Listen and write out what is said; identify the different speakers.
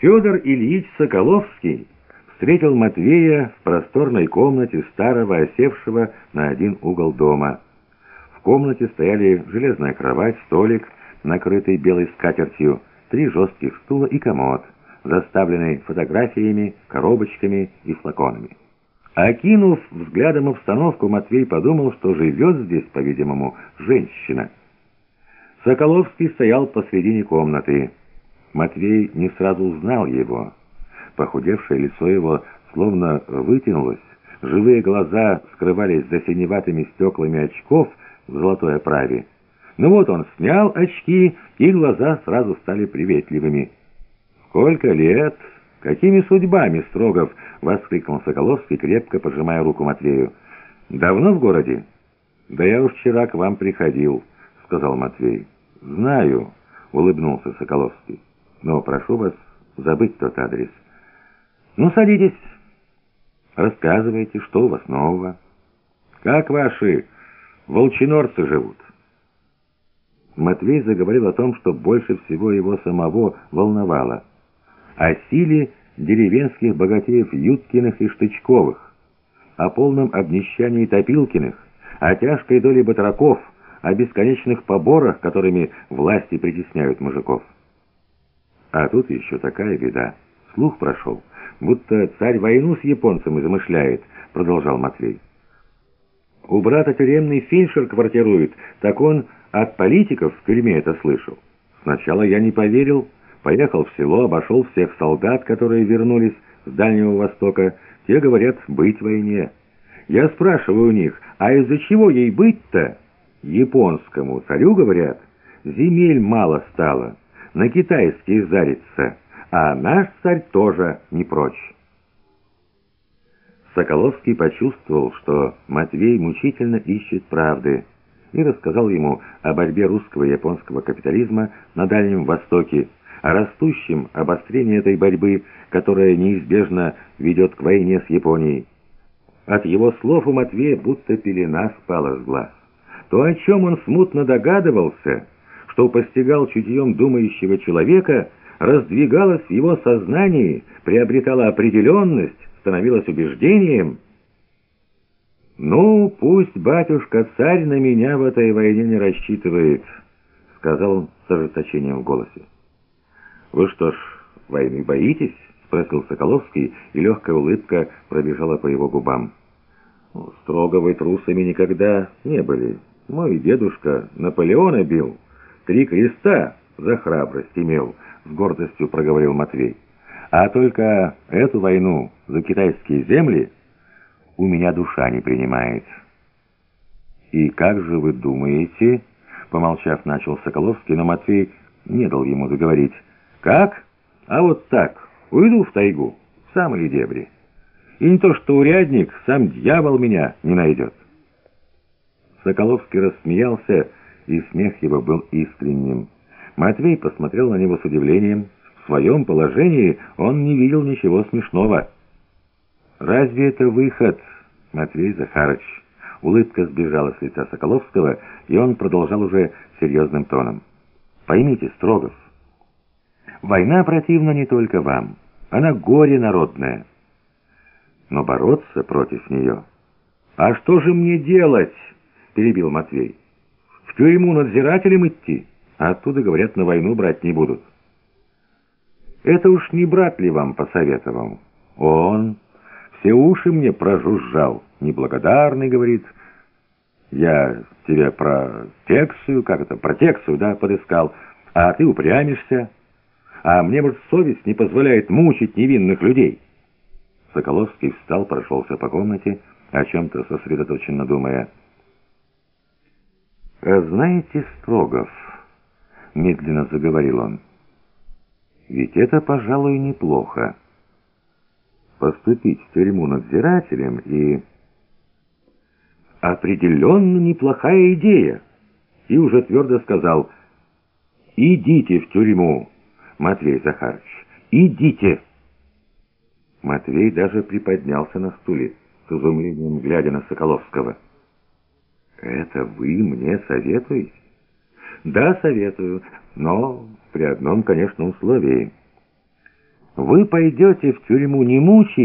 Speaker 1: Федор Ильич Соколовский встретил Матвея в просторной комнате старого, осевшего на один угол дома. В комнате стояли железная кровать, столик, накрытый белой скатертью, три жестких стула и комод, заставленный фотографиями, коробочками и флаконами. Окинув взглядом обстановку, Матвей подумал, что живет здесь, по-видимому, женщина. Соколовский стоял посредине комнаты. Матвей не сразу узнал его. Похудевшее лицо его словно вытянулось, живые глаза скрывались за синеватыми стеклами очков в золотой оправе. Ну вот он снял очки, и глаза сразу стали приветливыми. «Сколько лет? Какими судьбами, Строгов?» — воскликнул Соколовский, крепко пожимая руку Матвею. «Давно в городе?» «Да я уж вчера к вам приходил», — сказал Матвей. «Знаю», — улыбнулся Соколовский. Но прошу вас забыть тот адрес. Ну, садитесь. Рассказывайте, что у вас нового. Как ваши волчинорцы живут? Матвей заговорил о том, что больше всего его самого волновало. О силе деревенских богатеев Юткиных и Штычковых, о полном обнищании Топилкиных, о тяжкой доле батраков, о бесконечных поборах, которыми власти притесняют мужиков. А тут еще такая беда. Слух прошел, будто царь войну с японцами замышляет, продолжал Матвей. У брата тюремный фельдшер квартирует, так он от политиков в тюрьме это слышал. Сначала я не поверил, поехал в село, обошел всех солдат, которые вернулись с Дальнего Востока. Те говорят, быть войне. Я спрашиваю у них, а из-за чего ей быть-то? Японскому царю, говорят, земель мало стало на китайский зарится, а наш царь тоже не прочь. Соколовский почувствовал, что Матвей мучительно ищет правды, и рассказал ему о борьбе русского и японского капитализма на Дальнем Востоке, о растущем обострении этой борьбы, которая неизбежно ведет к войне с Японией. От его слов у Матвея будто пелена спала с глаз. То, о чем он смутно догадывался, что постигал чутьем думающего человека, раздвигалось в его сознании, приобретало определенность, становилось убеждением. «Ну, пусть батюшка-царь на меня в этой войне не рассчитывает», — сказал он с ожесточением в голосе. «Вы что ж, войны боитесь?» — спросил Соколовский, и легкая улыбка пробежала по его губам. «Строго вы трусами никогда не были. Мой дедушка Наполеона бил». Три креста за храбрость имел, с гордостью проговорил Матвей. А только эту войну за китайские земли у меня душа не принимает. И как же вы думаете, помолчав, начал Соколовский, но Матвей не дал ему договорить. Как? А вот так, уйду в тайгу, в самые дебри. И не то что урядник, сам дьявол меня не найдет. Соколовский рассмеялся, и смех его был искренним. Матвей посмотрел на него с удивлением. В своем положении он не видел ничего смешного. «Разве это выход, Матвей Захарович?» Улыбка сбежала с лица Соколовского, и он продолжал уже серьезным тоном. «Поймите, Строгов, война противна не только вам. Она горе народное. Но бороться против нее... «А что же мне делать?» — перебил Матвей тюрьму надзирателем идти, а оттуда, говорят, на войну брать не будут. Это уж не брат ли вам посоветовал? Он все уши мне прожужжал. Неблагодарный, говорит. Я тебе протекцию, как это, протекцию, да, подыскал, а ты упрямишься. А мне, может, совесть не позволяет мучить невинных людей. Соколовский встал, прошелся по комнате, о чем-то сосредоточенно думая, «А «Знаете, Строгов», — медленно заговорил он, — «ведь это, пожалуй, неплохо. Поступить в тюрьму надзирателем и...» «Определенно неплохая идея!» И уже твердо сказал, «Идите в тюрьму, Матвей Захарович, идите!» Матвей даже приподнялся на стуле, с изумлением глядя на Соколовского. «Это вы мне советуете?» «Да, советую, но при одном, конечно, условии. Вы пойдете в тюрьму не мучить,